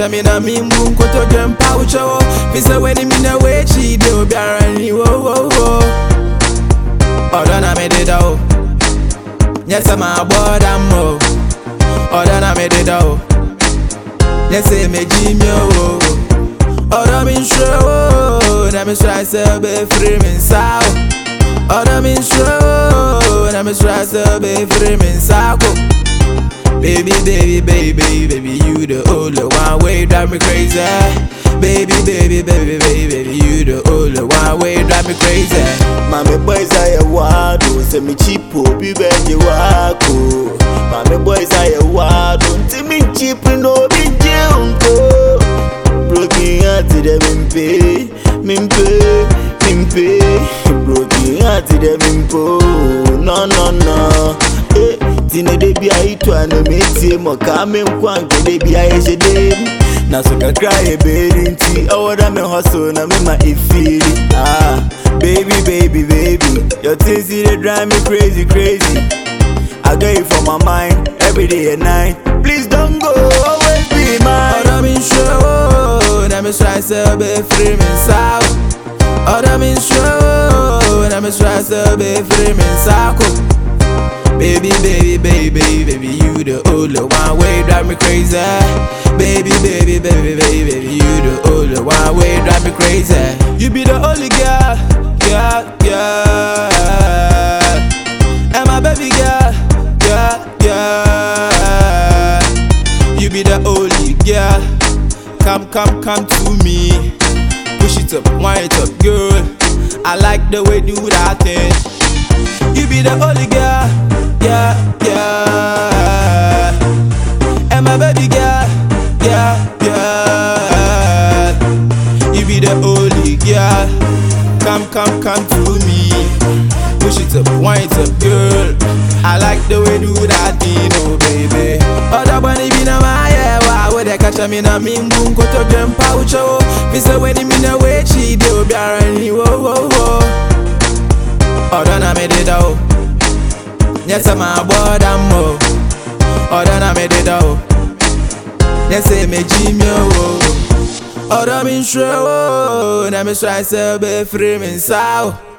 Tell me na me moon go to jump out show. Me say when him in a way she wo wo wo. Ọ̀dọ́ na mi dídá o, yẹn sẹ́ máa bọ́ dá na mi dídá o, yẹn me méjì mi o. Ọ̀dọ́ mi ń ṣe o, na mi sọ àìsàn bẹ́ẹ̀ firi mi ń sá o. Ọ̀dọ́ mi ń ṣe o, na mi sọ àìsàn bẹ́ẹ̀ firi mi ń sá. Baby baby baby baby. Way drive me crazy. Baby, baby, baby, baby, baby, you the only one way drive me crazy. Mami boys are wild, say me cheap, be beji wako. Mami boys are wild, unti me cheap, no be junko. Broken heart, them mimpe, mimpe, mimpe. Broken heart, them mimpo, no, no, no. Eh, tine de bi ayi to ano metie mo ka me nkwa nke de bi ayi hye dem na so beri nti ɛwɔ da me na me ma e feel it. ah baby baby baby your things dey drive me crazy crazy i get you for my mind every day and night please don't go always be mine. Odo mi nsure wo na me try say be free me sao. Odo mi nsure wo na me try say be free me sao. Baby, baby, baby, baby, you the only one way drive me crazy. Baby, baby, baby, baby, baby, you the only one way drive me crazy. You be the only girl, girl, girl, and my baby girl, girl, girl. You be the only girl. Come, come, come to me. Push it up, wind it up, girl. I like the way you do that thing. You be the only girl, yeah, yeah. And my baby girl, yeah, yeah. You be the only girl. Come, come, come to me. Push it up, wind it up, girl. I like the way you do that thing, oh baby. Other bunny be na my yeah, wow. Where they catch me na mbu nkoto dwem pouch oh. Fi say when me na we chi de obiara ni wo wo wo. Odo na me de do. Oh. nyɛsɛ maabɔɔda mmɔ ɔdɔ na mededɔ o nyɛsɛ megyi mi o ɔdɔ menhwerɛ o na mesɔ ɛ sɛ wobɛfiri me nsa o